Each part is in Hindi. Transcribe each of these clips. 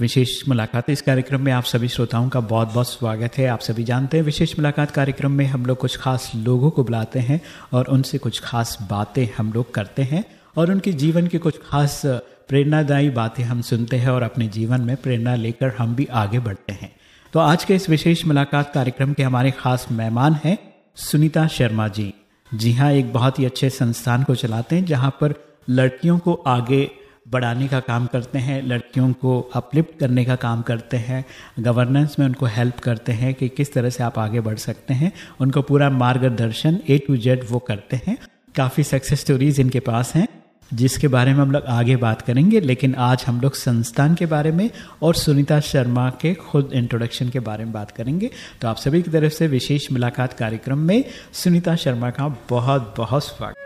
विशेष मुलाकात इस कार्यक्रम में आप सभी श्रोताओं का बहुत बहुत स्वागत है। आप सभी जानते हैं, विशेष मुलाकात कार्यक्रम में हम लोग कुछ खास लोगों को बुलाते हैं और उनसे कुछ खास बातें हम लोग करते हैं और उनके जीवन की कुछ खास प्रेरणादायी बातें हम सुनते हैं और अपने जीवन में प्रेरणा लेकर हम भी आगे बढ़ते हैं। तो आज के इस विशेष मुलाकात कार्यक्रम के हमारे खास मेहमान हैं सुनीता शर्मा जी। जी हाँ एक बहुत ही अच्छे संस्थान को चलाते हैं जहाँ पर लड़कियों को आगे बढ़ाने का काम करते हैं, लड़कियों को अपलिफ्ट करने का काम करते हैं गवर्नेंस में उनको हेल्प करते हैं कि किस तरह से आप आगे बढ़ सकते हैं। उनको पूरा मार्गदर्शन ए टू जेड वो करते हैं। काफ़ी सक्सेस स्टोरीज इनके पास हैं, जिसके बारे में हम लोग आगे बात करेंगे, लेकिन आज हम लोग संस्थान के बारे में और सुनीता शर्मा के खुद इंट्रोडक्शन के बारे में बात करेंगे। तो आप सभी की तरफ़ से विशेष मुलाकात कार्यक्रम में सुनीता शर्मा का बहुत बहुत स्वागत।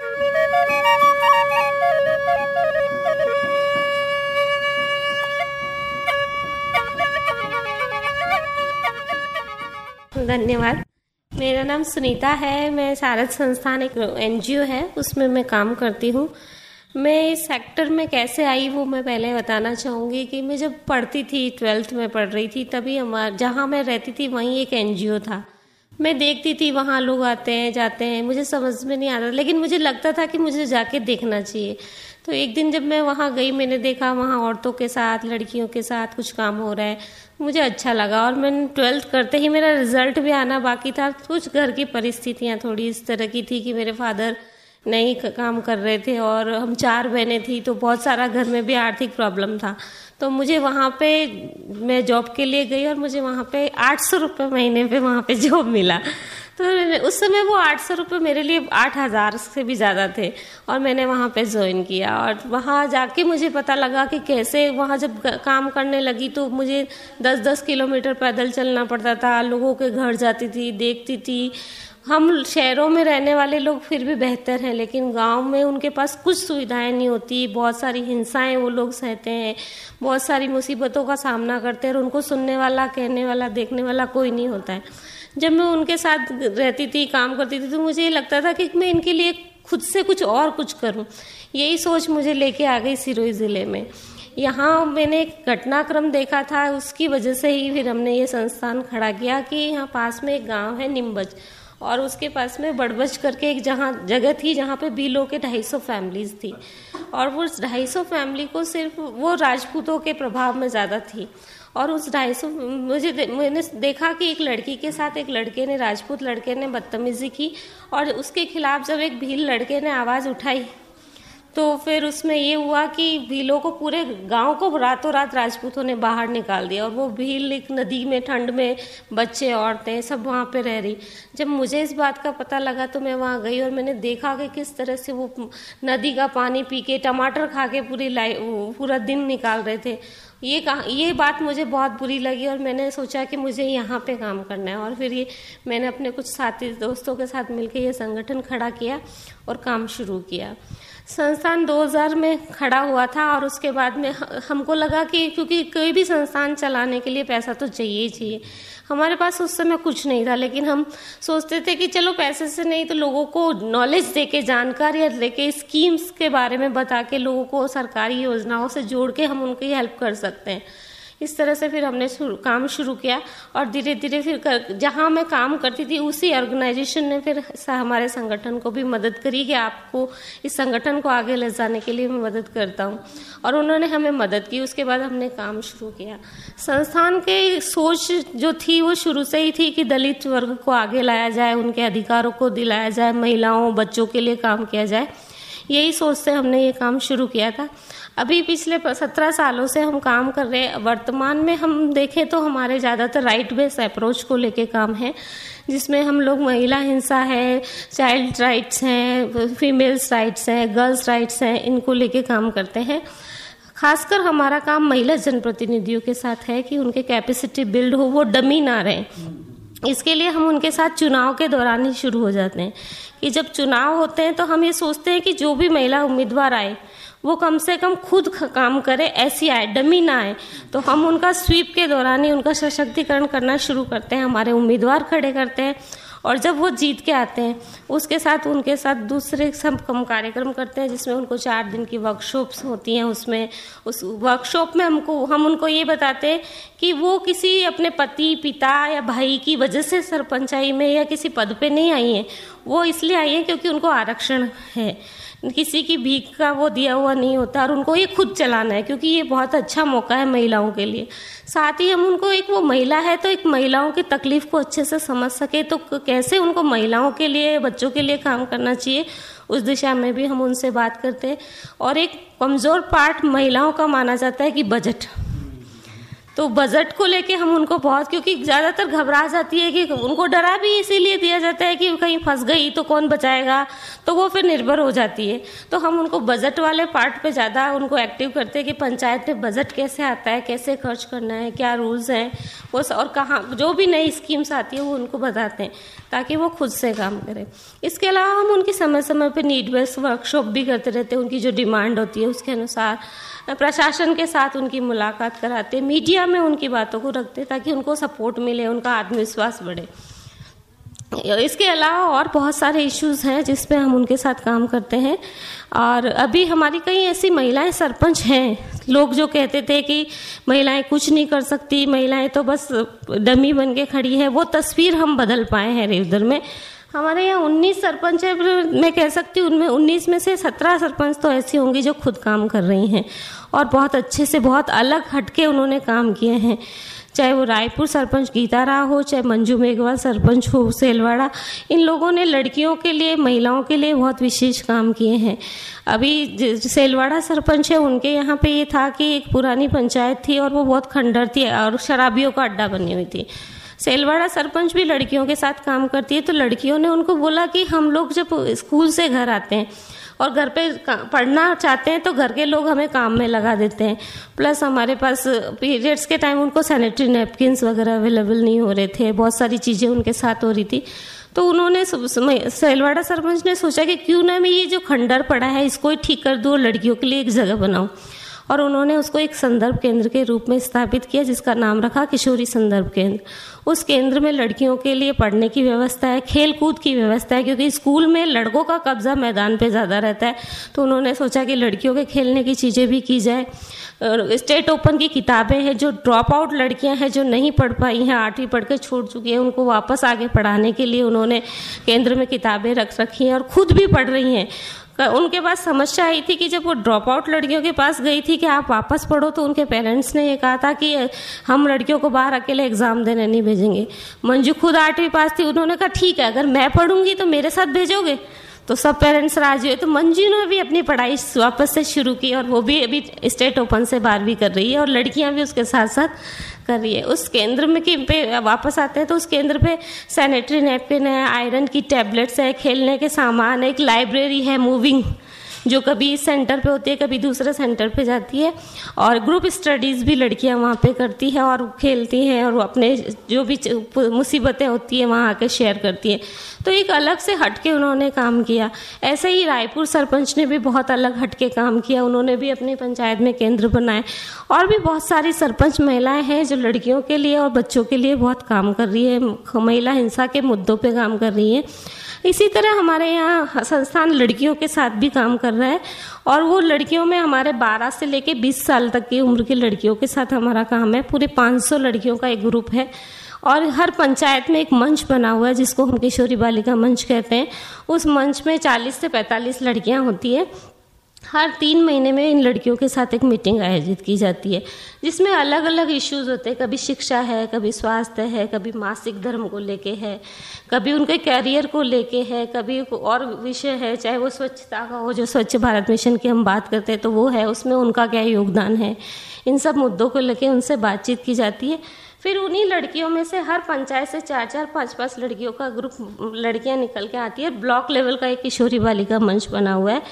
धन्यवाद। मेरा नाम सुनीता है, मैं सारद संस्थान एक एनजीओ है, उसमें मैं काम करती हूँ। मैं इस सेक्टर में कैसे आई, वो मैं पहले बताना चाहूँगी कि मैं जब पढ़ती थी ट्वेल्थ में पढ़ रही थी, तभी हमारे, जहाँ मैं रहती थी, वहीं एक एनजीओ था। मैं देखती थी, वहाँ लोग आते हैं, जाते हैं, मुझे समझ में नहीं आ आता लेकिन मुझे लगता था कि मुझे जाके देखना चाहिए। तो एक दिन जब मैं वहाँ गई, मैंने देखा वहाँ औरतों के साथ, लड़कियों के साथ कुछ काम हो रहा है मुझे अच्छा लगा और मैंने ट्वेल्थ करते ही मेरा रिज़ल्ट भी आना बाकी था। कुछ घर की परिस्थितियाँ थोड़ी इस तरह की थी कि मेरे फादर नहीं काम कर रहे थे और हम चार बहनें थी तो बहुत सारा घर में भी आर्थिक प्रॉब्लम था। तो मुझे वहाँ पे मैं जॉब के लिए गई और मुझे वहाँ पे आठ सौ रुपये महीने पे वहाँ पे जॉब मिला। तो उस समय वो आठ सौ रुपये मेरे लिए आठ हज़ार से भी ज़्यादा थे और मैंने वहाँ पे ज्वाइन किया और वहाँ जाके मुझे पता लगा कि कैसे वहाँ जब काम करने लगी तो मुझे दस दस किलोमीटर पैदल चलना पड़ता था, लोगों के घर जाती थी, देखती थी हम शहरों में रहने वाले लोग फिर भी बेहतर हैं, लेकिन गाँव में उनके पास कुछ सुविधाएँ नहीं होती। बहुत सारी हिंसाएँ वो लोग सहते हैं, बहुत सारी मुसीबतों का सामना करते हैं और उनको सुनने वाला, कहने वाला, देखने वाला कोई नहीं होता है। जब मैं उनके साथ रहती थी, काम करती थी तो मुझे ये लगता था कि मैं इनके लिए खुद से कुछ और कुछ करूँ। यही सोच मुझे लेके आ गई सिरोही ज़िले में। यहाँ मैंने एक घटनाक्रम देखा था, उसकी वजह से ही फिर हमने ये संस्थान खड़ा किया कि यहाँ पास में एक गाँव है, निम्बज। और उसके पास में बड़बज करके एक जहाँ जगह थी जहाँ पे बीलो के ढाई सौ फैमिलीज़ थी। और वो ढाई सौ फैमिली को सिर्फ़ वो राजपूतों के प्रभाव में ज़्यादा थी। और उस ढाई सौ मुझे दे, मैंने देखा कि एक लड़की के साथ एक लड़के ने राजपूत लड़के ने बदतमीजी की और उसके खिलाफ जब एक भील लड़के ने आवाज़ उठाई तो फिर उसमें ये हुआ कि भीलों को पूरे गाँव को रातों रात राजपूतों ने बाहर निकाल दिया और वो भील एक नदी में, ठंड में बच्चे, औरतें सब वहाँ पे रह रही। जब मुझे इस बात का पता लगा तो मैं वहाँ गई और मैंने देखा कि किस तरह से वो नदी का पानी पी के, टमाटर खा के पूरी लाइफ पूरा दिन निकाल रहे थे। ये कहा, ये बात मुझे बहुत बुरी लगी और मैंने सोचा कि मुझे यहाँ पे काम करना है। और फिर ये मैंने अपने कुछ साथी, दोस्तों के साथ मिलकर ये संगठन खड़ा किया और काम शुरू किया। संस्थान 2000 में खड़ा हुआ था और उसके बाद में हमको लगा कि क्योंकि कोई भी संस्थान चलाने के लिए पैसा तो चाहिए ही चाहिए। हमारे पास उस समय कुछ नहीं था, लेकिन हम सोचते थे कि चलो पैसे से नहीं तो लोगों को नॉलेज दे के जानकारी दे लेके स्कीम्स के बारे में बता के लोगों को सरकारी योजनाओं से जोड़ के हम उनकी हेल्प कर सकते हैं। इस तरह से फिर हमने शुरू, काम शुरू किया और धीरे धीरे फिर कर, जहाँ मैं काम करती थी उसी ऑर्गेनाइजेशन ने फिर हमारे संगठन को भी मदद करी कि आपको इस संगठन को आगे ले जाने के लिए मैं मदद करता हूँ। और उन्होंने हमें मदद की उसके बाद हमने काम शुरू किया। संस्थान के सोच जो थी वो शुरू से ही थी कि दलित वर्ग को आगे लाया जाए उनके अधिकारों को दिलाया जाए महिलाओं बच्चों के लिए काम किया जाए। यही सोच से हमने ये काम शुरू किया था। अभी पिछले सत्रह सालों से हम काम कर रहे हैं। वर्तमान में हम देखें तो हमारे ज़्यादातर राइट बेस अप्रोच को लेके काम है, जिसमें हम लोग महिला हिंसा है चाइल्ड राइट्स हैं फीमेल्स राइट्स हैं गर्ल्स राइट्स हैं, इनको लेके काम करते हैं। खासकर हमारा काम महिला जनप्रतिनिधियों के साथ है कि उनके कैपेसिटी बिल्ड हो, वो डमी ना रहे। इसके लिए हम उनके साथ चुनाव के दौरान ही शुरू हो जाते हैं कि जब चुनाव होते हैं तो हम ये सोचते हैं कि जो भी महिला उम्मीदवार आए वो कम से कम खुद काम करे, ऐसी आए डमी ना आए। तो हम उनका स्वीप के दौरान ही उनका सशक्तिकरण करना शुरू करते हैं, हमारे उम्मीदवार खड़े करते हैं। और जब वो जीत के आते हैं, उसके साथ, उनके साथ दूसरे सब कम कार्यक्रम करते हैं, जिसमें उनको चार दिन की वर्कशॉप्स होती हैं उसमें। उस वर्कशॉप में हमको, हम उनको ये बताते हैं कि वो किसी अपने पति, पिता या भाई की वजह से सरपंचाई में या किसी पद पे नहीं आई हैं। वो इसलिए आई हैं क्योंकि उनको आरक्षण है। किसी की भीख का वो दिया हुआ नहीं होता और उनको ये खुद चलाना है, क्योंकि ये बहुत अच्छा मौका है महिलाओं के लिए। साथ ही हम उनको एक वो महिला है तो एक महिलाओं की तकलीफ़ को अच्छे से समझ सके तो कैसे उनको महिलाओं के लिए, बच्चों के लिए काम करना चाहिए, उस दिशा में भी हम उनसे बात करते हैं। और एक कमज़ोर पार्ट महिलाओं का माना जाता है कि बजट। तो बजट को लेके हम उनको बहुत, क्योंकि ज़्यादातर घबरा जाती है कि उनको डरा भी इसीलिए दिया जाता है कि कहीं फंस गई तो कौन बचाएगा? तो वो फिर निर्भर हो जाती है। तो हम उनको बजट वाले पार्ट पे ज़्यादा उनको एक्टिव करते हैं कि पंचायत में बजट कैसे आता है, कैसे खर्च करना है, क्या रूल्स हैं, वो और कहाँ, जो भी नई स्कीम्स आती है वो उनको बताते हैं, ताकि वो खुद से काम करें। इसके अलावा हम उनकी समय समय पर नीड बेस्ड वर्कशॉप भी करते रहते हैं, उनकी जो डिमांड होती है उसके अनुसार प्रशासन के साथ उनकी मुलाकात कराते, मीडिया में उनकी बातों को रखते ताकि उनको सपोर्ट मिले, उनका आत्मविश्वास बढ़े। इसके अलावा और बहुत सारे इश्यूज़ हैं जिस पे हम उनके साथ काम करते हैं। और अभी हमारी कई ऐसी महिलाएँ सरपंच हैं। लोग जो कहते थे कि महिलाएँ कुछ नहीं कर सकती, महिलाएँ तो बस डमी बन के खड़ी है, वो तस्वीर हम बदल पाए हैं रेवदर में। हमारे यहाँ उन्नीस सरपंच है मैं कह सकती हूँ, उनमें उन्नीस में से सत्रह सरपंच तो ऐसी होंगी जो खुद काम कर रही हैं। और बहुत अच्छे से, बहुत अलग हटके उन्होंने काम किए हैं। चाहे वो रायपुर सरपंच गीता राव हो, चाहे मंजू मेघवाल सरपंच हो, सेलवाड़ा, इन लोगों ने लड़कियों के लिए, महिलाओं के लिए बहुत विशेष काम किए हैं। अभी सेलवाड़ा सरपंच है, उनके यहाँ पे ये था कि एक पुरानी पंचायत थी और वो बहुत खंडर थी और शराबियों का अड्डा बनी हुई थी। सेलवाड़ा सरपंच भी लड़कियों के साथ काम करती है तो लड़कियों ने उनको बोला कि हम लोग जब स्कूल से घर आते हैं और घर पे पढ़ना चाहते हैं तो घर के लोग हमें काम में लगा देते हैं। प्लस हमारे पास पीरियड्स के टाइम उनको सैनिटरी नैपकिन वगैरह अवेलेबल नहीं हो रहे थे, बहुत सारी चीज़ें उनके साथ हो रही थी। तो उन्होंने सेलवाड़ा सरपंच ने सोचा कि क्यों ना मैं ये जो खंडर पड़ा है, इसको ही ठीक कर दूँ लड़कियों के लिए एक जगह बनाऊँ। और उन्होंने उसको एक संदर्भ केंद्र के रूप में स्थापित किया जिसका नाम रखा किशोरी संदर्भ केंद्र। उस केंद्र में लड़कियों के लिए पढ़ने की व्यवस्था है खेल कूद की व्यवस्था है, क्योंकि स्कूल में लड़कों का कब्जा मैदान पर ज़्यादा रहता है। तो उन्होंने सोचा कि लड़कियों के खेलने की चीज़ें भी की जाए। स्टेट ओपन की किताबें हैं, जो ड्रॉप आउट लड़कियाँ हैं, जो नहीं पढ़ पाई हैं आठवीं पढ़ के छोड़ चुकी हैं, उनको वापस आगे पढ़ाने के लिए उन्होंने केंद्र में किताबें रख रखी हैं और खुद भी पढ़ रही हैं। उनके पास समस्या आई थी कि जब वो ड्रॉप आउट लड़कियों के पास गई थी कि आप वापस पढ़ो तो उनके पेरेंट्स ने ये कहा था कि हम लड़कियों को बाहर अकेले एग्ज़ाम देने नहीं भेजेंगे। मंजू खुद आठवीं पास थी, उन्होंने कहा, ठीक है, अगर मैं पढ़ूँगी तो मेरे साथ भेजोगे? तो सब पेरेंट्स राज़ी हुए। तो मंजू ने भी अपनी पढ़ाई वापस से शुरू की और वो भी अभी स्टेट ओपन से बारहवीं कर रही है और लड़कियाँ भी उसके साथ साथ कर रही है। उस केंद्र में कि पे वापस आते हैं तो उस केंद्र पे सैनिटरी नेपकिन है आयरन की टैबलेट्स है, खेलने के सामान है, एक लाइब्रेरी है मूविंग जो कभी इस सेंटर पे होती है, कभी दूसरे सेंटर पे जाती है। और ग्रुप स्टडीज़ भी लड़कियाँ वहाँ पे करती हैं और खेलती हैं और अपने जो भी मुसीबतें होती हैं, वहाँ आके शेयर करती हैं। तो एक अलग से हटके उन्होंने काम किया। ऐसे ही रायपुर सरपंच ने भी बहुत अलग हटके काम किया। उन्होंने भी अपनी पंचायत में केंद्र बनाए। और भी बहुत सारी सरपंच महिलाएँ हैं जो लड़कियों के लिए और बच्चों के लिए बहुत काम कर रही है। महिला हिंसा के मुद्दों पे काम कर रही है। इसी तरह हमारे यहाँ संस्थान लड़कियों के साथ भी काम कर रहा है और वो लड़कियों में हमारे 12 से लेके 20 साल तक की उम्र की लड़कियों के साथ हमारा काम है। पूरे 500 लड़कियों का एक ग्रुप है और हर पंचायत में एक मंच बना हुआ है जिसको हम किशोरी बालिका मंच कहते हैं। उस मंच में 40 से 45 लड़कियाँ होती है। हर तीन महीने में इन लड़कियों के साथ एक मीटिंग आयोजित की जाती है, जिसमें अलग अलग इश्यूज़ होते हैं। कभी शिक्षा है, कभी स्वास्थ्य है, कभी मासिक धर्म को लेके है, कभी उनके कैरियर को लेके है, कभी और विषय है, चाहे वो स्वच्छता का हो, जो स्वच्छ भारत मिशन की हम बात करते हैं तो वो है, उसमें उनका क्या योगदान है? इन सब मुद्दों को लेके उनसे बातचीत की जाती है। फिर उन्हीं लड़कियों में से हर पंचायत से चार चार पाँच पाँच लड़कियों का ग्रुप लड़कियाँ निकल के आती है। ब्लॉक लेवल का एक किशोरी बालिका मंच बना हुआ है।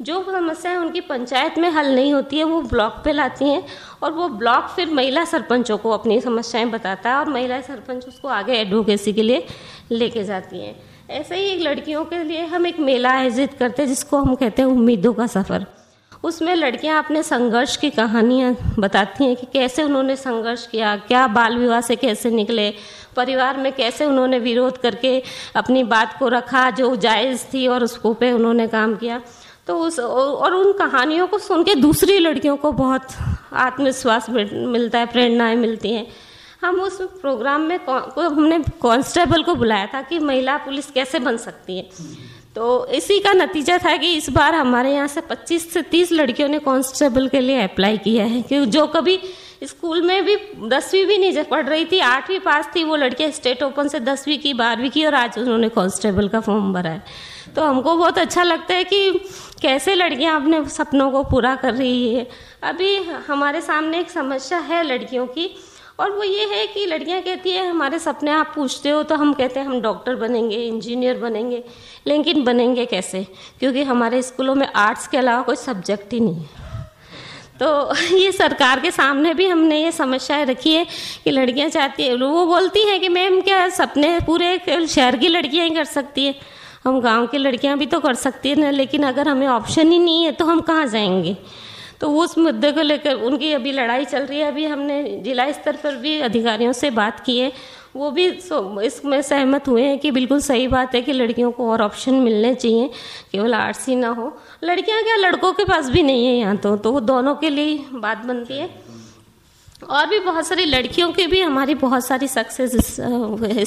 जो समस्याएँ उनकी पंचायत में हल नहीं होती है, वो ब्लॉक पे लाती हैं और वो ब्लॉक फिर महिला सरपंचों को अपनी समस्याएँ बताता है और महिला सरपंच उसको आगे एडवोकेसी के लिए लेके जाती हैं। ऐसे ही एक लड़कियों के लिए हम एक मेला आयोजित करते हैं, जिसको हम कहते हैं उम्मीदों का सफ़र। उसमें लड़कियाँ अपने संघर्ष की कहानियाँ बताती हैं कि कैसे उन्होंने संघर्ष किया, क्या बाल विवाह से कैसे निकले, परिवार में कैसे उन्होंने विरोध करके अपनी बात को रखा, जो जायज़ थी और उसको पे उन्होंने काम किया। तो उस और उन कहानियों को सुन के दूसरी लड़कियों को बहुत आत्मविश्वास मिलता है, प्रेरणाएँ मिलती हैं। हम उस प्रोग्राम में को हमने कांस्टेबल को बुलाया था कि महिला पुलिस कैसे बन सकती है। तो इसी का नतीजा था कि इस बार हमारे यहाँ से 25 से 30 लड़कियों ने कांस्टेबल के लिए अप्लाई किया है। कि जो कभी स्कूल में भी दसवीं भी नहीं पढ़ रही थी, आठवीं पास थी, वो लड़कियाँ स्टेट ओपन से दसवीं की, बारहवीं की, और आज उन्होंने कांस्टेबल का फॉर्म भरा है। तो हमको बहुत अच्छा लगता है कि कैसे लड़कियाँ अपने सपनों को पूरा कर रही है? अभी हमारे सामने एक समस्या है लड़कियों की, और वो ये है कि लड़कियाँ कहती है, हमारे सपने आप पूछते हो तो हम कहते हैं, हम डॉक्टर बनेंगे, इंजीनियर बनेंगे, लेकिन बनेंगे कैसे? क्योंकि हमारे स्कूलों में आर्ट्स के अलावा कोई सब्जेक्ट ही नहीं है। तो ये सरकार के सामने भी हमने ये समस्याएँ रखी है कि लड़कियाँ चाहती है, वो बोलती हैं कि मैम, क्या सपने पूरे शहर की लड़कियाँ ही कर सकती है? हम गाँव के लड़कियाँ भी तो कर सकती है ना लेकिन अगर हमें ऑप्शन ही नहीं है तो हम कहाँ जाएँगे? तो उस मुद्दे को लेकर, उनकी अभी लड़ाई चल रही है, अभी हमने जिला स्तर पर भी अधिकारियों से बात की है। वो भी इसमें सहमत हुए हैं कि बिल्कुल सही बात है कि लड़कियों को और ऑप्शन मिलने चाहिए, केवल आर्ट्स ही ना हो। लड़कियाँ क्या, लड़कों के पास भी नहीं है यहाँ तो तो दोनों के लिए बात बनती है। और भी बहुत सारी लड़कियों के भी हमारी बहुत सारी सक्सेस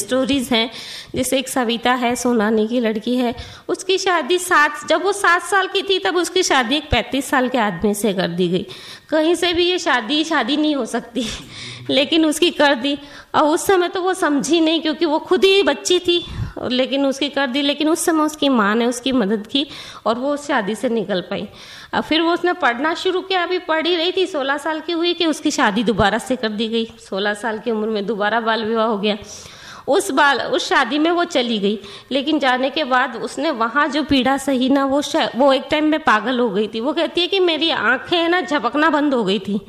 स्टोरीज हैं। जैसे एक सविता है सोनानी की लड़की है। उसकी शादी सात, जब वो सात साल की थी, तब उसकी शादी एक पैंतीस साल के आदमी से कर दी गई। कहीं से भी ये शादी शादी नहीं हो सकती। लेकिन उसकी कर दी। और उस समय तो वो समझी नहीं, क्योंकि वो खुद ही बच्ची थी। लेकिन उसकी कर दी, लेकिन उस समय उसकी माँ ने उसकी मदद की और वो उस शादी से निकल पाई। अब फिर वो उसने पढ़ना शुरू किया, अभी पढ़ ही रही थी सोलह साल की हुई कि उसकी शादी दोबारा से कर दी गई। सोलह साल की उम्र में दोबारा बाल विवाह हो गया। उस बाल, उस शादी में वो चली गई। लेकिन जाने के बाद उसने वहाँ जो पीड़ा सही ना, वो वो एक टाइम में पागल हो गई थी। वो कहती है कि मेरी आँखें ना, झपकना बंद हो गई थी।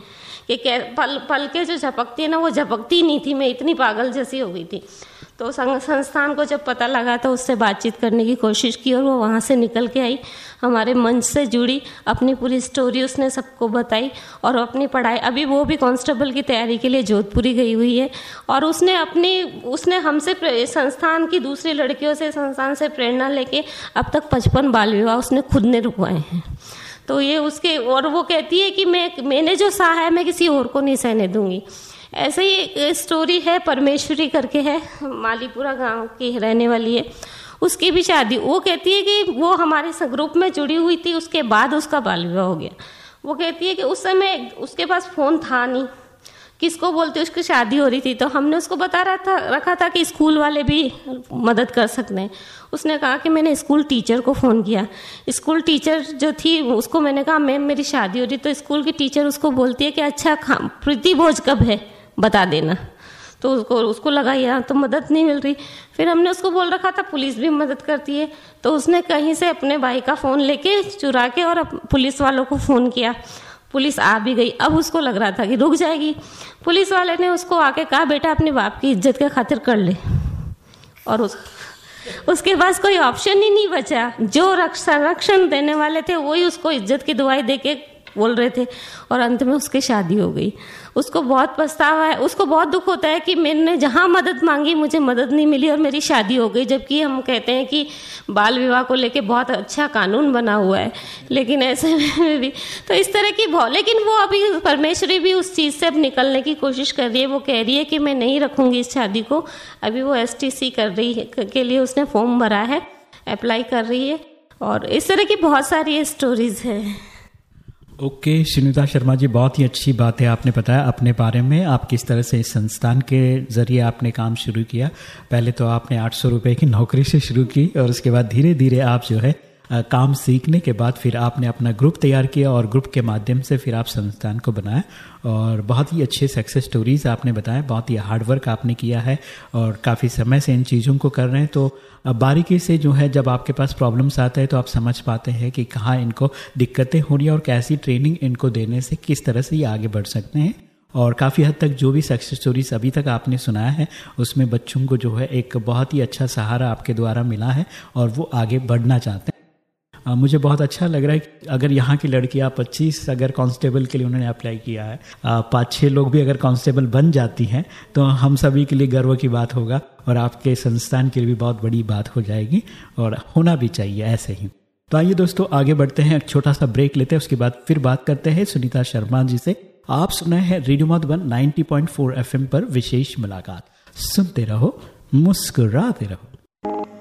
कि पल पल के जो झपकती है ना, वो झपकती नहीं थी, मैं इतनी पागल जैसी हो गई थी। तो संस्थान को जब पता लगा तो उससे बातचीत करने की कोशिश की और वो वहाँ से निकल के आई, हमारे मंच से जुड़ी, अपनी पूरी स्टोरी उसने सबको बताई और अपनी पढ़ाई। अभी वो भी कांस्टेबल की तैयारी के लिए जोधपुरी गई हुई है और उसने अपनी, उसने हमसे संस्थान की दूसरी लड़कियों से संस्थान से प्रेरणा लेके अब तक पचपन बाल विवाह उसने खुद ने रुकवाए हैं। तो ये उसके, और वो कहती है कि मैं, मैंने जो सहा है, मैं किसी और को नहीं सहने दूँगी। ऐसे ही एक स्टोरी है, परमेश्वरी करके है, मालीपुरा गाँव की रहने वाली है। उसकी भी शादी। वो कहती है कि वो हमारे ग्रुप में जुड़ी हुई थी, उसके बाद उसका बाल विवाह हो गया। वो कहती है कि उस समय उसके पास फ़ोन था नहीं। किसको बोलते उसकी शादी हो रही थी? तो हमने उसको बता रहा था, रखा था कि स्कूल वाले भी मदद कर सकते हैं। उसने कहा कि मैंने स्कूल टीचर को फ़ोन किया। स्कूल टीचर जो थी, उसको मैंने कहा, मैम, मेरी शादी हो रही तो स्कूल की टीचर उसको बोलती है कि अच्छा प्रीति, भोज कब है? बता देना। तो उसको उसको लगा, यार तो मदद नहीं मिल रही। फिर हमने उसको बोल रखा था, पुलिस भी मदद करती है। तो उसने कहीं से अपने भाई का फ़ोन लेके चुरा के और पुलिस वालों को फ़ोन किया। पुलिस आ भी गई। अब उसको लग रहा था कि रुक जाएगी। पुलिस वाले ने उसको आके कहा, बेटा, अपने बाप की इज़्ज़त के खातिर कर ले। और उस, उसके पास कोई ऑप्शन ही नहीं बचा। जो संरक्षण देने वाले थे, वही उसको इज़्ज़त की दुआई देके बोल रहे थे और अंत में उसकी शादी हो गई। उसको बहुत पछतावा है, उसको बहुत दुख होता है कि मैंने जहाँ मदद मांगी, मुझे मदद नहीं मिली और मेरी शादी हो गई, जबकि हम कहते हैं कि बाल विवाह को लेके बहुत अच्छा कानून बना हुआ है, लेकिन ऐसे में भी तो इस तरह की बहुत लेकिन वो अभी परमेश्वरी भी उस चीज़ से अब निकलने की कोशिश कर रही है, वो कह रही है कि मैं नहीं रखूँगी इस शादी को। अभी वो एसटीसी कर रही है, के लिए उसने फॉर्म भरा है अप्लाई कर रही है और इस तरह की बहुत सारी स्टोरीज है। ओके okay, सुनीता शर्मा जी बहुत ही अच्छी बात है आपने बताया। अपने बारे में आप किस तरह से इस संस्थान के ज़रिए आपने काम शुरू किया? पहले तो आपने आठ सौ रुपये की नौकरी से शुरू की और उसके बाद धीरे धीरे आप जो है काम सीखने के बाद फिर आपने अपना ग्रुप तैयार किया और ग्रुप के माध्यम से फिर आप संस्थान को बनाया और बहुत ही अच्छे सक्सेस स्टोरीज आपने बताया बहुत ही हार्डवर्क आपने किया है और काफ़ी समय से इन चीज़ों को कर रहे हैं। तो बारीकी से जो है, जब आपके पास प्रॉब्लम्स आते हैं तो आप समझ पाते हैं कि कहाँ इनको दिक्कतें हो रही हैं और कैसी ट्रेनिंग इनको देने से किस तरह से ये आगे बढ़ सकते हैं। और काफ़ी हद तक जो भी सक्सेस स्टोरीज अभी तक आपने सुनाया है, उसमें बच्चों को जो है एक बहुत ही अच्छा सहारा आपके द्वारा मिला है और वो आगे बढ़ना चाहते हैं। मुझे बहुत अच्छा लग रहा है कि अगर यहाँ की लड़कियाँ पच्चीस अगर कांस्टेबल के लिए उन्होंने अप्लाई किया है पाँच छः लोग भी अगर कांस्टेबल बन जाती हैं तो हम सभी के लिए गर्व की बात होगा और आपके संस्थान के लिए भी बहुत बड़ी बात हो जाएगी और होना भी चाहिए ऐसे ही। तो आइए दोस्तों, आगे बढ़ते हैं, एक छोटा सा ब्रेक लेते हैं, उसके बाद फिर बात करते हैं सुनीता शर्मा जी से। आप सुना है रेडियो मधुबन 90.4 एफएम पर विशेष मुलाकात। सुनते रहो, मुस्कुराते रहो।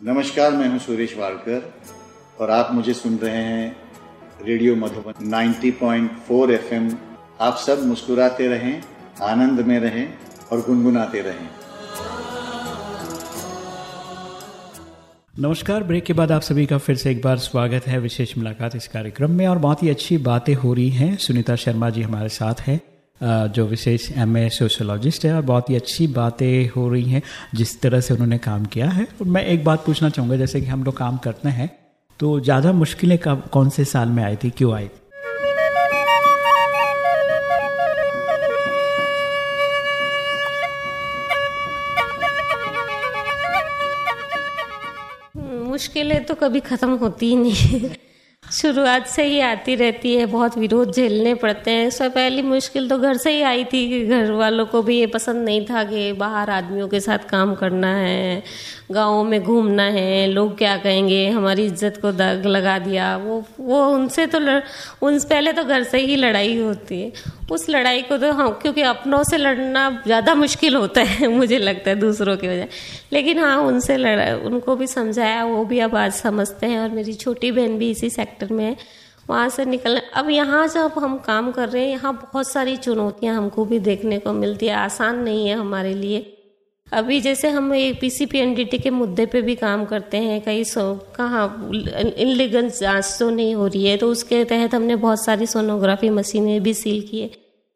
नमस्कार, मैं हूँ सुरेश वाडकर और आप मुझे सुन रहे हैं रेडियो मधुबन 90.4 एफएम। आप सब मुस्कुराते रहें, आनंद में रहें और गुनगुनाते रहें। नमस्कार, ब्रेक के बाद आप सभी का फिर से एक बार स्वागत है विशेष मुलाकात इस कार्यक्रम में और बहुत ही अच्छी बातें हो रही हैं। सुनीता शर्मा जी हमारे साथ हैं। जो विशेष एम ए सोशोलॉजिस्ट है, और बहुत ही अच्छी बातें हो रही हैं, जिस तरह से उन्होंने काम किया है। और मैं एक बात पूछना चाहूँगा, जैसे कि हम लोग काम करते हैं तो ज़्यादा मुश्किलें कब, कौन से साल में आई थी, क्यों आई थी? मुश्किलें तो कभी ख़त्म होती ही नहीं। शुरुआत से ही आती रहती है, बहुत विरोध झेलने पड़ते हैं। सब पहली मुश्किल तो घर से ही आई थी कि घर वालों को भी ये पसंद नहीं था कि बाहर आदमियों के साथ काम करना है। गाँव में घूमना है, लोग क्या कहेंगे, हमारी इज़्ज़त को दाग लगा दिया, वो वो उनसे तो लड़ उन पहले तो घर से ही लड़ाई होती है। उस लड़ाई को तो हाँ क्योंकि अपनों से लड़ना ज़्यादा मुश्किल होता है, मुझे लगता है, दूसरों की वजह। लेकिन हाँ उनसे लड़ा, उनको भी समझाया, वो भी अब आज समझते हैं, और मेरी छोटी बहन भी इसी सेक्टर में है। वहाँ से निकलना अब यहाँ जब हम काम कर रहे हैं, यहाँ बहुत सारी चुनौतियाँ हमको भी देखने को मिलती है, आसान नहीं है हमारे लिए। अभी जैसे हम एक पीसीपी एनडीटी के मुद्दे पे भी काम करते हैं, कई सो, कहाँ इनलीगल जाँच तो नहीं हो रही है तो उसके तहत हमने बहुत सारी सोनोग्राफी मशीनें भी सील की है।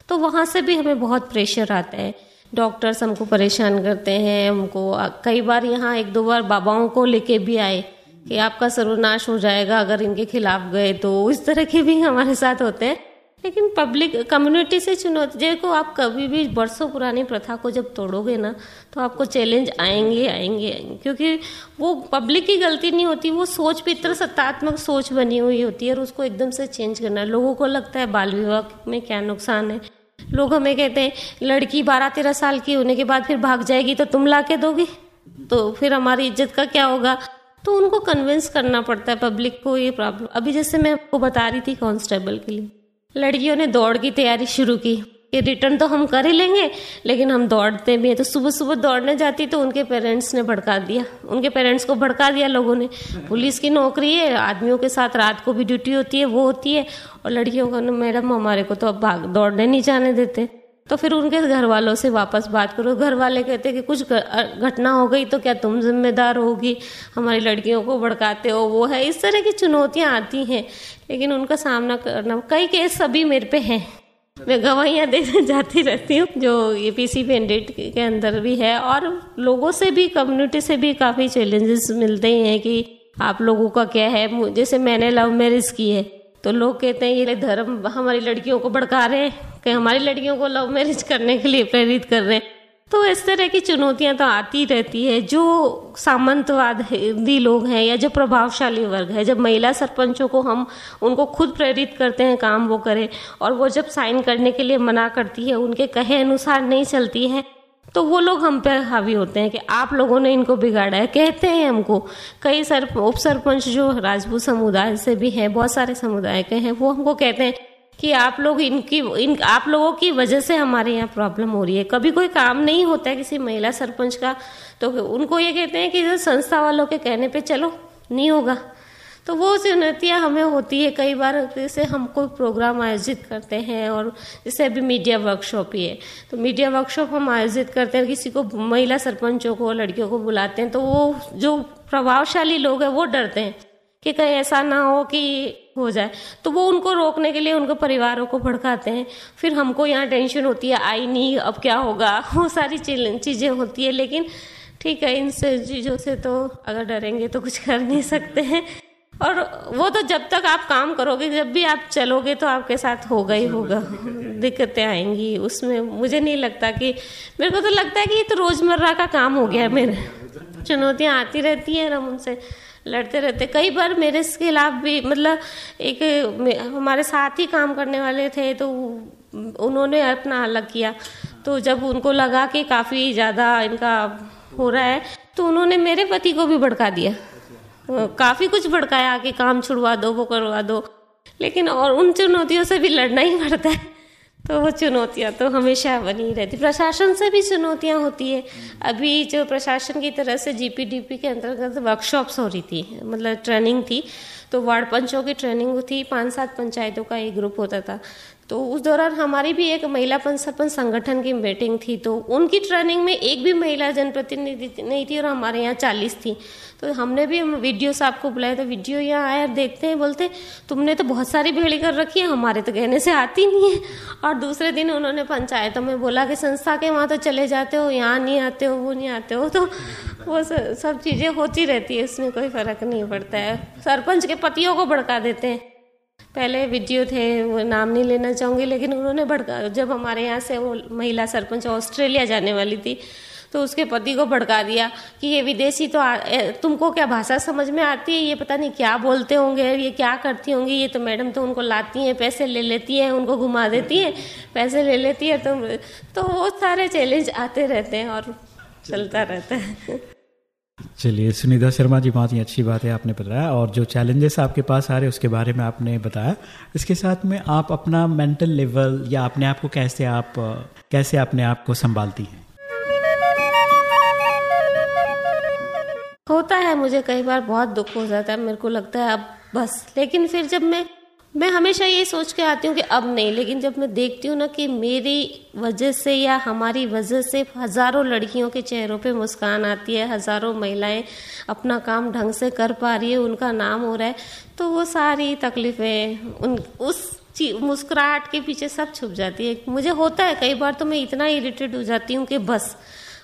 तो वहाँ से भी हमें बहुत प्रेशर आता है। डॉक्टर्स हमको परेशान करते हैं, हमको कई बार यहाँ एक दो बार बाबाओं को लेके भी आए कि आपका सर्वनाश हो जाएगा अगर इनके खिलाफ गए तो इस तरह के भी हमारे साथ होते हैं। लेकिन पब्लिक कम्युनिटी से चुनौती देखो आप कभी भी बरसों पुरानी प्रथा को जब तोड़ोगे ना तो आपको चैलेंज आएँगे आएँगे आएँगे। क्योंकि वो पब्लिक की गलती नहीं होती, वो सोच भी इतना सत्तात्मक सोच बनी हुई होती है और उसको एकदम से चेंज करना। लोगों को लगता है बाल विवाह में क्या नुकसान है। लोग हमें कहते हैं, लड़की बारह तेरह साल की होने के बाद फिर भाग जाएगी तो तुम ला के दोगे? तो फिर हमारी इज़्ज़त का क्या होगा? तो उनको कन्विंस करना पड़ता है पब्लिक को ये प्रॉब्लम अभी जैसे मैं आपको बता रही थी कांस्टेबल के लिए। लड़कियों ने दौड़ की तैयारी शुरू की। कि रिटर्न तो हम कर ही लेंगे, लेकिन हम दौड़ते भी हैं। तो सुबह सुबह दौड़ने जाती तो उनके पेरेंट्स ने भड़का दिया। उनके पेरेंट्स को भड़का दिया लोगों ने। पुलिस की नौकरी है, आदमियों के साथ रात को भी ड्यूटी होती है, वो होती है। और लड़कियों को मैडम, हमारे को तो अब भाग, दौड़ने नहीं जाने देते। तो फिर उनके घर वालों से वापस बात करो। घर वाले कहते हैं कि कुछ घटना हो गई तो क्या तुम जिम्मेदार होगी? हमारी लड़कियों को भड़काते हो, वो है। इस तरह की चुनौतियाँ आती हैं, लेकिन उनका सामना करना, कई केस सभी मेरे पे हैं। मैं गवाहियाँ देने जाती रहती हूँ, जो ये पी सी पेंडेट के अंदर भी है, और लोगों से भी कम्युनिटी से भी काफ़ी चैलेंजेस मिलते हैं कि आप लोगों का क्या है? जैसे मैंने लव मैरिज की है तो लोग कहते हैं, ये धर्म, हमारी लड़कियों को भड़का रहे हैं। कि हमारी लड़कियों को लव मैरिज करने के लिए प्रेरित कर रहे हैं। तो इस तरह की चुनौतियाँ तो आती रहती है। जो सामंतवादी लोग हैं या जो प्रभावशाली वर्ग है, जब महिला सरपंचों को हम, उनको खुद प्रेरित करते हैं, काम वो करें, और वो जब साइन करने के लिए मना करती है, उनके कहे अनुसार नहीं चलती है तो वो लोग हम पे हावी होते हैं कि आप लोगों ने इनको बिगाड़ा है, कहते हैं हमको। कई सर, उप सरपंच जो राजपूत समुदाय से भी हैं, बहुत सारे समुदाय के हैं, वो हमको कहते हैं कि आप लोग इनकी, इन, आप लोगों की वजह से हमारे यहाँ प्रॉब्लम हो रही है। कभी कोई काम नहीं होता है किसी महिला सरपंच का तो उनको ये कहते हैं कि संस्था वालों के कहने पे चलो, नहीं होगा। तो वो चुनौतियाँ हमें होती है, कई बार जैसे हम कोई प्रोग्राम आयोजित करते हैं और जैसे अभी मीडिया वर्कशॉप ही है तो मीडिया वर्कशॉप हम आयोजित करते हैं, किसी को महिला सरपंचों को, लड़कियों को बुलाते हैं तो वो जो प्रभावशाली लोग हैं, वो डरते हैं कि कहीं ऐसा ना हो कि हो जाए। तो वो उनको रोकने के लिए उनको परिवारों को भड़काते हैं। फिर हमको यहाँ टेंशन होती है, आई नहीं, अब क्या होगा? वो सारी चीज़ें होती है, लेकिन ठीक है इन चीज़ों से तो अगर डरेंगे तो कुछ कर नहीं सकते हैं। और वो तो जब तक आप काम करोगे, जब भी आप चलोगे तो आपके साथ होगा ही होगा। दिक्कतें आएँगी। उसमें मुझे नहीं लगता कि, मेरे को तो लगता है कि ये तो रोज़मर्रा का काम हो गया है मेरे। चुनौतियाँ आती रहती हैं हम उनसे, लड़ते रहते। कई बार मेरे खिलाफ भी मतलब एक हमारे साथ ही काम करने वाले थे तो उन्होंने अपना अलग किया। तो जब उनको लगा कि काफ़ी ज़्यादा इनका हो रहा है तो उन्होंने मेरे पति को भी भड़का दिया। काफ़ी कुछ भड़काया कि काम छुड़वा दो, वो करवा दो। लेकिन और उन चुनौतियों से भी लड़ना ही पड़ता है। तो वो चुनौतियाँ तो हमेशा बनी रहती। प्रशासन से भी चुनौतियाँ होती है। अभी जो प्रशासन की तरफ़ से जीपीडीपी के अंतर्गत वर्कशॉप्स हो रही थी मतलब ट्रेनिंग थी तो वार्ड पंचों की ट्रेनिंग थी, पाँच सात पंचायतों का एक ग्रुप होता था। तो उस दौरान हमारी भी एक महिला सरपंच संगठन की मीटिंग थी तो उनकी ट्रेनिंग में एक भी महिला जनप्रतिनिधि नहीं थी और हमारे यहाँ चालीस थी। तो हमने भी हम वीडियो साहब को बुलाया तो वीडियो यहाँ आया देखते हैं, बोलते तुमने तो बहुत सारी भेड़ी कर रखी है, हमारे तो कहने से आती नहीं है। और दूसरे दिन उन्होंने पंचायतों में बोला कि संस्था के वहाँ तो चले जाते हो, यहाँ नहीं आते हो, वो नहीं आते हो तो वो सब चीज़ें होती रहती है, इसमें कोई फ़र्क नहीं पड़ता है। सरपंच के पतियों को भड़का देते हैं। पहले वीडियो थे वो नाम नहीं लेना चाहूँगी लेकिन उन्होंने भड़का जब हमारे यहाँ से वो महिला सरपंच ऑस्ट्रेलिया जाने वाली थी तो उसके पति को भड़का दिया कि ये विदेशी तो आ, तुमको क्या भाषा समझ में आती है? ये पता नहीं क्या बोलते होंगे ये क्या करती होंगी? ये तो मैडम तो उनको लाती हैं पैसे ले लेती हैं उनको घुमा देती हैं पैसे ले लेती है तो तो वो सारे चैलेंज आते रहते हैं और चलता रहता है। चलिए, सुनीता शर्मा जी, बहुत ही अच्छी बात है, आपने बताया। और जो चैलेंजेस आपके पास आ रहे उसके बारे में आपने बताया। इसके साथ में आप अपना मेंटल लेवल या अपने आप को कैसे आप, कैसे अपने आप को संभालती हैं? होता है, मुझे कई बार बहुत दुख हो जाता है, मेरे को लगता है अब बस। लेकिन फिर जब मैं मैं हमेशा ये सोच के आती हूँ कि अब नहीं, लेकिन जब मैं देखती हूँ ना कि मेरी वजह से या हमारी वजह से हज़ारों लड़कियों के चेहरों पे मुस्कान आती है, हज़ारों महिलाएँ अपना काम ढंग से कर पा रही है, उनका नाम हो रहा है तो वो सारी तकलीफ़ें, उन, उस मुस्कुराहट के पीछे सब छुप जाती है। मुझे होता है, कई बार तो मैं इतना इरिटेट हो जाती हूँ कि बस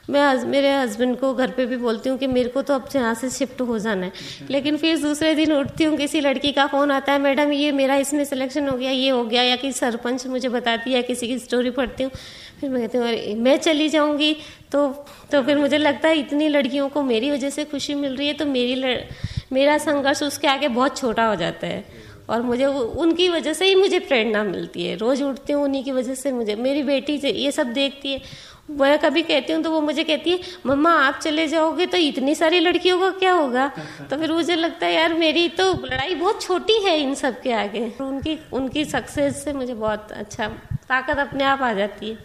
मैं मेरे हस्बैंड को घर पे भी बोलती हूँ कि मेरे को तो अब यहाँ से शिफ्ट हो जाना है। लेकिन फिर दूसरे दिन उठती हूँ किसी लड़की का फ़ोन आता है मैडम ये मेरा इसमें सिलेक्शन हो गया ये हो गया। या कि सरपंच मुझे बताती है किसी की स्टोरी पढ़ती हूँ। फिर मैं कहती हूँ अरे मैं चली जाऊँगी। तो तो फिर मुझे लगता है इतनी लड़कियों को मेरी वजह से खुशी मिल रही है तो मेरी लड़, मेरा संघर्ष उसके आगे बहुत छोटा हो जाता है। और मुझे उनकी वजह से ही मुझे प्रेरणा मिलती है। रोज़ उठती हूँ उन्हीं की वजह से मुझे मेरी बेटी ये सब देखती है। मैं कभी कहती हूँ तो वो मुझे कहती है, मम्मा, आप चले जाओगे तो इतनी सारी लड़कियों का क्या होगा? तो फिर मुझे लगता है, यार, मेरी तो लड़ाई बहुत छोटी है इन सब के आगे। उनकी उनकी सक्सेस से मुझे बहुत अच्छा ताकत अपने आप आ जाती है।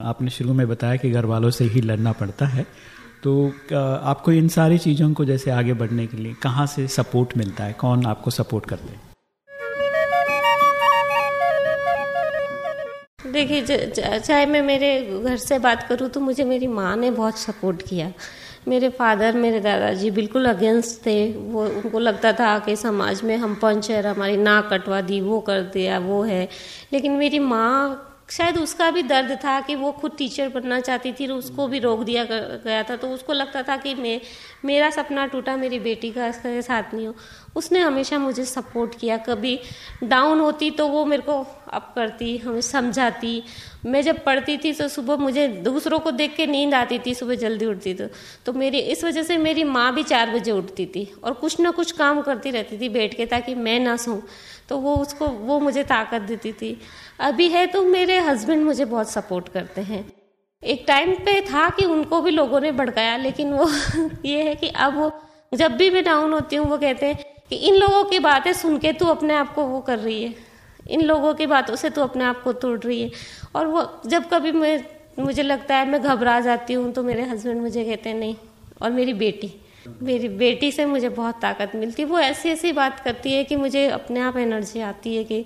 आपने शुरू में बताया कि घर वालों से ही लड़ना पड़ता है। तो आपको इन सारी चीज़ों को जैसे आगे बढ़ने के लिए कहाँ से सपोर्ट मिलता है? कौन आपको सपोर्ट करते हैं? देखिए चाहे मैं मेरे घर से बात करूँ तो मुझे मेरी माँ ने बहुत सपोर्ट किया। मेरे फादर मेरे दादाजी बिल्कुल अगेंस्ट थे। वो, उनको लगता था कि समाज में हम पंचर हमारी नाक कटवा दी, वो कर दिया, वो है। लेकिन मेरी माँ शायद उसका भी दर्द था कि वो खुद टीचर बनना चाहती थी उसको भी रोक दिया गया था। तो उसको लगता था कि मैं, मेरा सपना टूटा, मेरी बेटी का साथ नहीं हो। उसने हमेशा मुझे सपोर्ट किया। कभी डाउन होती तो वो मेरे को अप करती, हमें समझाती। मैं जब पढ़ती थी तो सुबह मुझे दूसरों को देख के नींद आती थी, सुबह जल्दी उठती तो। तो मेरी, इस वजह से मेरी माँ भी चार बजे उठती थी और कुछ ना कुछ काम करती रहती थी बैठ के ताकि मैं ना सोऊं। तो वो उसको, वो मुझे ताकत देती थी। अभी है तो मेरे हस्बैंड मुझे बहुत सपोर्ट करते हैं। एक टाइम पे था कि उनको भी लोगों ने भड़काया, लेकिन वो ये है कि अब वो, जब भी मैं डाउन होती हूँ, वो कहते हैं कि इन लोगों की बातें सुन के तू अपने आप को वो कर रही है। इन लोगों की बातों से तू अपने आप को तोड़ रही है। और वो, जब कभी मैं, मुझे लगता है मैं घबरा जाती हूँ तो मेरे हस्बैंड मुझे कहते हैं, नहीं, और मेरी बेटी। मेरी बेटी से मुझे बहुत ताकत मिलती है। वो ऐसी ऐसी बात करती है कि मुझे अपने आप एनर्जी आती है कि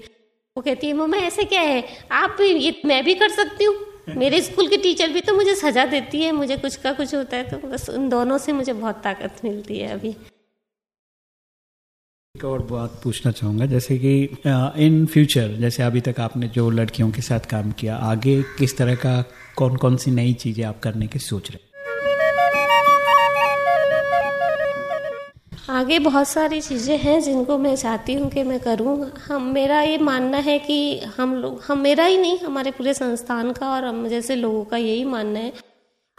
वो कहती है, मम्मा, ऐसे क्या है? आप ये मैं भी कर सकती हूँ। मेरे स्कूल की टीचर भी तो मुझे सजा देती है, मुझे कुछ का कुछ होता है तो बस उन दोनों से मुझे बहुत ताकत मिलती है अभी। एक और बात पूछना चाहूँगा, जैसे कि इन फ्यूचर, जैसे अभी तक आपने जो लड़कियों के साथ काम किया, आगे किस तरह का कौन कौन सी नई चीज़ें आप करने की सोच रहे आगे बहुत सारी चीज़ें हैं जिनको मैं चाहती हूँ कि मैं करूँ। हम, मेरा ये मानना है कि हम लोग, हम, मेरा ही नहीं, हमारे पूरे संस्थान का और हम जैसे लोगों का यही मानना है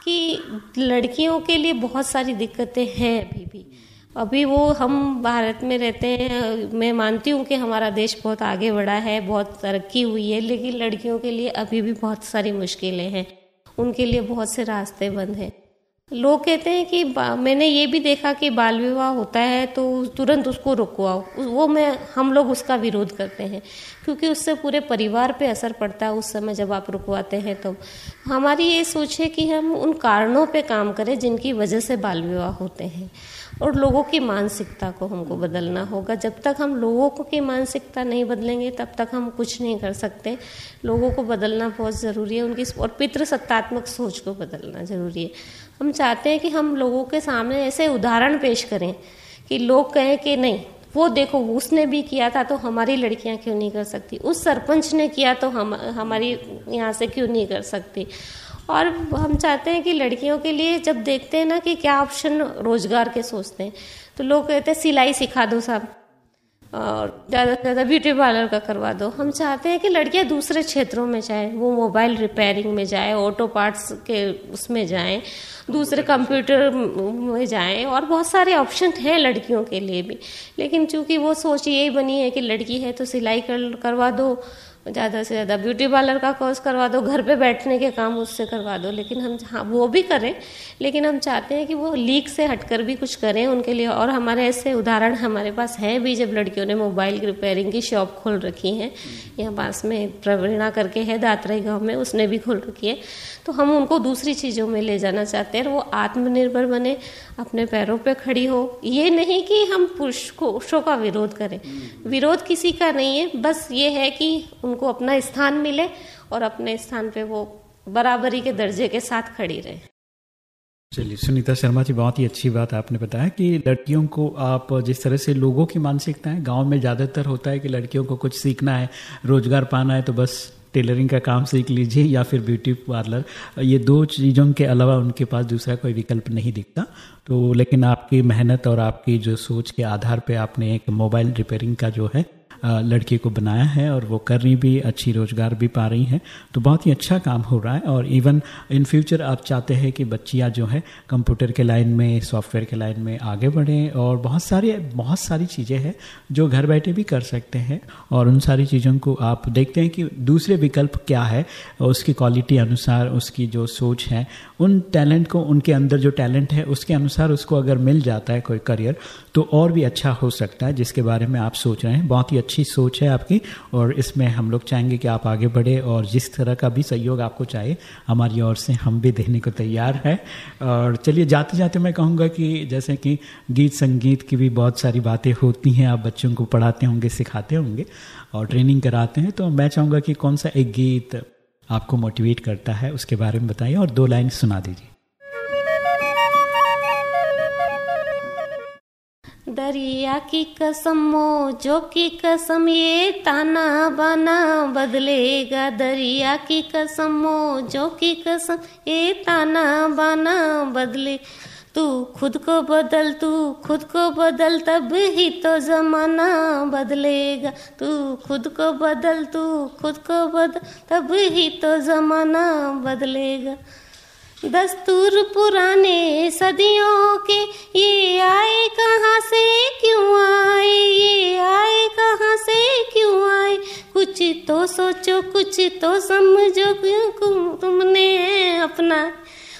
कि लड़कियों के लिए बहुत सारी दिक्कतें हैं अभी भी। अभी वो, हम भारत में रहते हैं, मैं मानती हूँ कि हमारा देश बहुत आगे बढ़ा है, बहुत तरक्की हुई है, लेकिन लड़कियों के लिए अभी भी बहुत सारी मुश्किलें हैं। उनके लिए बहुत से रास्ते बंद हैं। लोग कहते हैं कि मैंने ये भी देखा कि बाल विवाह होता है तो तुरंत उसको रुकवाओ। वो मैं, हम लोग उसका विरोध करते हैं। क्योंकि उससे पूरे परिवार पे असर पड़ता है उस समय जब आप रुकवाते हैं तो। हमारी ये सोच है कि हम उन कारणों पे काम करें जिनकी वजह से बाल विवाह होते हैं। और लोगों की मानसिकता को हमको बदलना होगा। जब तक हम लोगों को की मानसिकता नहीं बदलेंगे, तब तक हम कुछ नहीं कर सकते। लोगों को बदलना बहुत ज़रूरी है। उनकी और पितृसत्तात्मक सोच को बदलना ज़रूरी है। हम चाहते हैं कि हम लोगों के सामने ऐसे उदाहरण पेश करें कि लोग कहें कि नहीं, वो देखो, उसने भी किया था तो हमारी लड़कियाँ क्यों नहीं कर सकती? उस सरपंच ने किया तो हम, हमारी यहाँ से क्यों नहीं कर सकती? और हम चाहते हैं कि लड़कियों के लिए जब देखते हैं ना कि क्या ऑप्शन रोज़गार के सोचते हैं तो लोग कहते हैं, सिलाई सिखा दो साहब, और ज़्यादा से ज़्यादा ब्यूटी पार्लर का करवा दो। हम चाहते हैं कि लड़कियाँ दूसरे क्षेत्रों में जाए, वो मोबाइल रिपेयरिंग में जाए, ऑटो पार्ट्स के उसमें जाएँ दूसरे कंप्यूटर में जाएँ और बहुत सारे ऑप्शन हैं लड़कियों के लिए भी। लेकिन चूँकि वो सोच यही बनी है कि लड़की है तो सिलाई कर, करवा दो। ज़्यादा से ज़्यादा ब्यूटी पार्लर का कोर्स करवा दो घर पे बैठने के काम उससे करवा दो लेकिन हम हाँ वो भी करें लेकिन हम चाहते हैं कि वो लीक से हटकर भी कुछ करें उनके लिए। और हमारे ऐसे उदाहरण हमारे पास हैं भी जब लड़कियों ने मोबाइल रिपेयरिंग की शॉप खोल रखी है यहाँ पास में प्रवीणा करके है दातराई गाँव में उसने भी खोल रखी है। तो हम उनको दूसरी चीज़ों में ले जाना चाहते हैं वो आत्मनिर्भर बने अपने पैरों पर खड़ी हो। ये नहीं कि हम पुरुषों का विरोध करें। विरोध किसी का नहीं है बस ये है कि उनको अपना स्थान मिले और अपने स्थान पे वो बराबरी के दर्जे के साथ खड़ी रहे। चलिए, सुनीता शर्मा जी, बहुत ही अच्छी बात आपने बताया कि लड़कियों को आप जिस तरह से लोगों की मानसिकता है, गाँव में ज़्यादातर होता है कि लड़कियों को कुछ सीखना है, रोज़गार पाना है तो बस टेलरिंग का काम सीख लीजिए या फिर ब्यूटी पार्लर। ये दो चीज़ों के अलावा उनके पास दूसरा कोई विकल्प नहीं दिखता। तो लेकिन आपकी मेहनत और आपकी जो सोच के आधार पे आपने एक मोबाइल रिपेयरिंग का जो है लड़की को बनाया है और वो कर रही भी, अच्छी रोज़गार भी पा रही हैं। तो बहुत ही अच्छा काम हो रहा है और इवन इन फ्यूचर आप चाहते हैं कि बच्चियाँ जो है, कंप्यूटर के लाइन में, सॉफ्टवेयर के लाइन में आगे बढ़ें और बहुत सारी बहुत सारी चीज़ें हैं जो घर बैठे भी कर सकते हैं और उन सारी चीज़ों को आप देखते हैं कि दूसरे विकल्प क्या है, उसकी क्वालिटी अनुसार, उसकी जो सोच है, उन टैलेंट को, उनके अंदर जो टैलेंट है, उसके अनुसार उसको अगर मिल जाता है कोई करियर तो और भी अच्छा हो सकता है, जिसके बारे में आप सोच रहे हैं। बहुत ही अच्छी सोच है आपकी, और इसमें हम लोग चाहेंगे कि आप आगे बढ़े, और जिस तरह का भी सहयोग आपको चाहिए, हमारी ओर से हम भी देने को तैयार है। और चलिए, जाते जाते मैं कहूँगा कि जैसे कि गीत संगीत की भी बहुत सारी बातें होती हैं, आप बच्चों को पढ़ाते होंगे, सिखाते होंगे, और ट्रेनिंग कराते हैं। तो मैं चाहूँगा कि कौन सा एक गीत आपको मोटिवेट करता है, उसके बारे में बताइए, और दो लाइन सुना दीजिए। दरिया की कसम, जो की कसम ये ताना बाना बदलेगा। दरिया की कसम, जो की कसम ये ताना बाना बदले। तू खुद को बदल, तू खुद को बदल, तब ही तो जमाना बदलेगा। तू खुद को बदल, तू खुद को बदल, तब ही तो जमाना बदलेगा। दस्तूर पुराने सदियों के, ये आए कहाँ से, क्यों आए, ये आए कहाँ से, क्यों आए? कुछ तो सोचो, कुछ तो समझो, क्यों तुमने अपना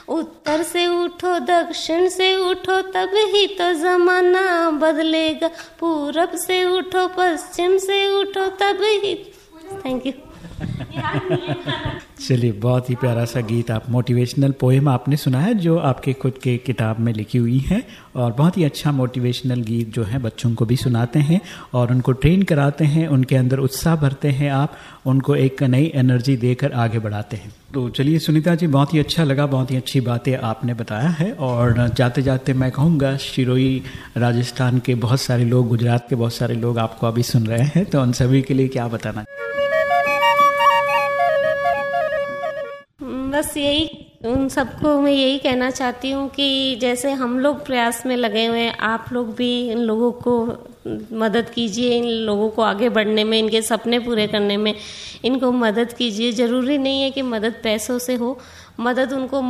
उत्तर से उठो, दक्षिण से उठो, तब ही तो जमाना बदलेगा। पूरब से उठो, पश्चिम से उठो, तब ही थैंक यू चलिए, बहुत ही प्यारा सा गीत आप मोटिवेशनल पोएम आपने सुना है, जो आपके खुद के किताब में लिखी हुई है, और बहुत ही अच्छा मोटिवेशनल गीत जो है, बच्चों को भी सुनाते हैं, और उनको ट्रेन कराते हैं, उनके अंदर उत्साह भरते हैं आप, उनको एक नई एनर्जी देकर आगे बढ़ाते हैं। तो चलिए, सुनीता जी, बहुत ही अच्छा लगा, बहुत ही अच्छी बातें आपने बताया है, और जाते जाते मैं कहूँगा, शिरोई राजस्थान के बहुत सारे लोग, गुजरात के बहुत सारे लोग आपको अभी सुन रहे हैं तो उन सभी के लिए क्या बताना बस यही, उन सबको मैं यही कहना चाहती हूँ कि जैसे हम लोग प्रयास में लगे हुए हैं, आप लोग भी इन लोगों को मदद कीजिए, इन लोगों को आगे बढ़ने में, इनके सपने पूरे करने में इनको मदद कीजिए। ज़रूरी नहीं है कि मदद पैसों से हो, मदद उनको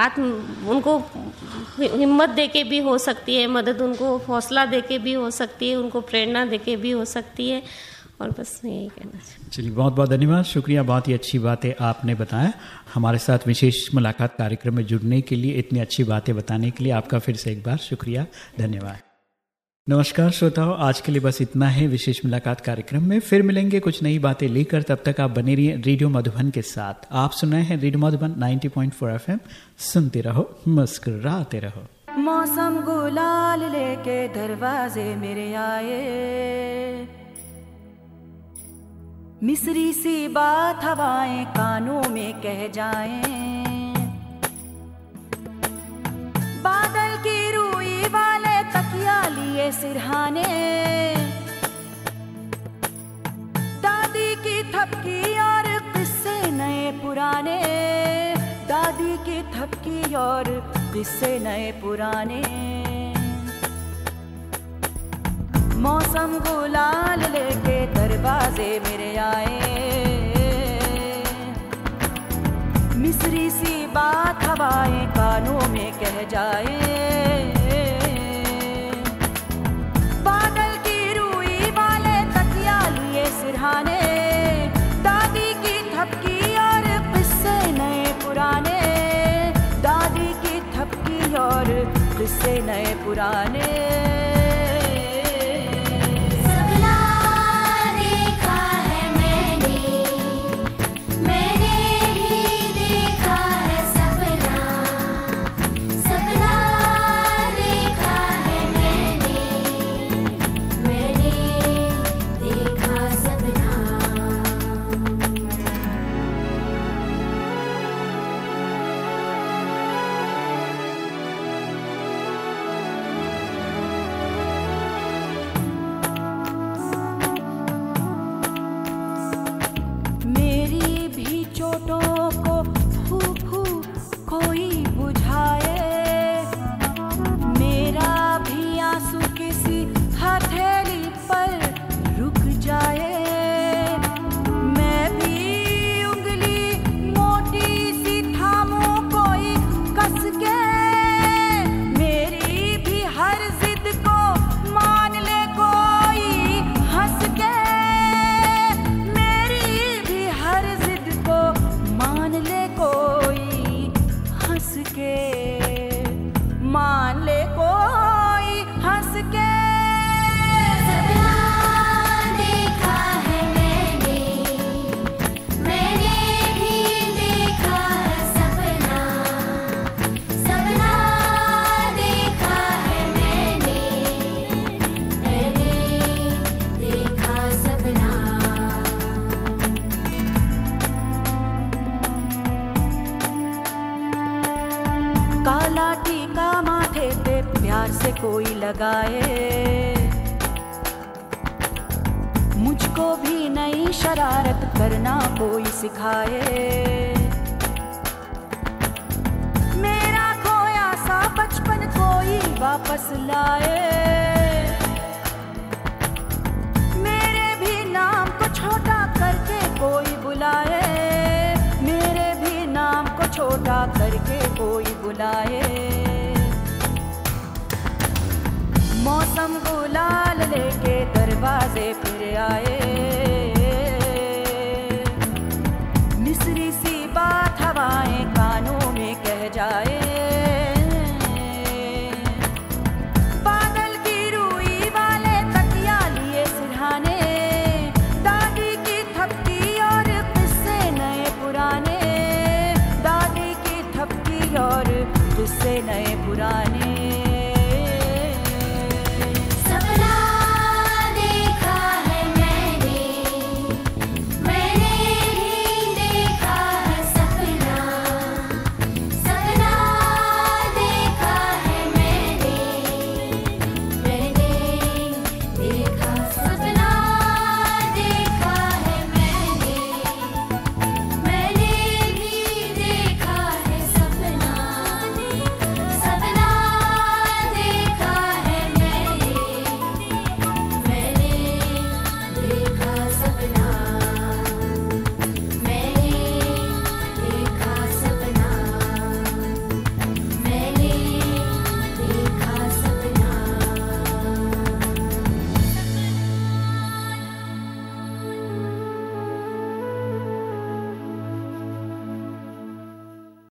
आत्म, उनको हिम्मत दे के भी हो सकती है, मदद उनको हौसला दे के भी हो सकती है, उनको प्रेरणा दे के भी हो सकती है। और बस यही कहना चाहिए चलिए बहुत बहुत धन्यवाद। शुक्रिया बहुत ही अच्छी बातें आपने बताया। हमारे साथ विशेष मुलाकात कार्यक्रम में जुड़ने के लिए इतनी अच्छी बातें बताने के लिए आपका फिर से एक बार शुक्रिया धन्यवाद। नमस्कार श्रोताओं आज के लिए बस इतना है। विशेष मुलाकात कार्यक्रम में फिर मिलेंगे कुछ नई बातें लेकर। तब तक आप बने रहिए रेडियो मधुबन के साथ। आप सुनाए हैं रेडियो मधुबन 90.4 एफएम। सुनते रहो मुस्कुराते रहो। मौसम गुलाल लेके दरवाजे मेरे आए। मिस्री सी बात हवाएँ कानों में कह जाएँ। बादल की रूई वाले तकिया लिए सिरहाने। दादी की थपकी और किस्से नए पुराने। दादी की थपकी और किस्से नए पुराने। मौसम गुलाल लेके दरवाजे मेरे आए। मिसरी सी बात हवाएँ कानों में कह जाए। बादल की रूई वाले तकिया लिए सिरहाने दादी की थपकी और किस्से नए पुराने। कोई लगाए। मुझको भी नई शरारत करना कोई सिखाए। मेरा खोया सा बचपन कोई वापस लाए। मेरे भी नाम को छोटा करके कोई बुलाए। मेरे भी नाम को छोटा करके कोई बुलाए। मौसम गुलाल लेके दरवाजे फिर आए। मिसरी सी बात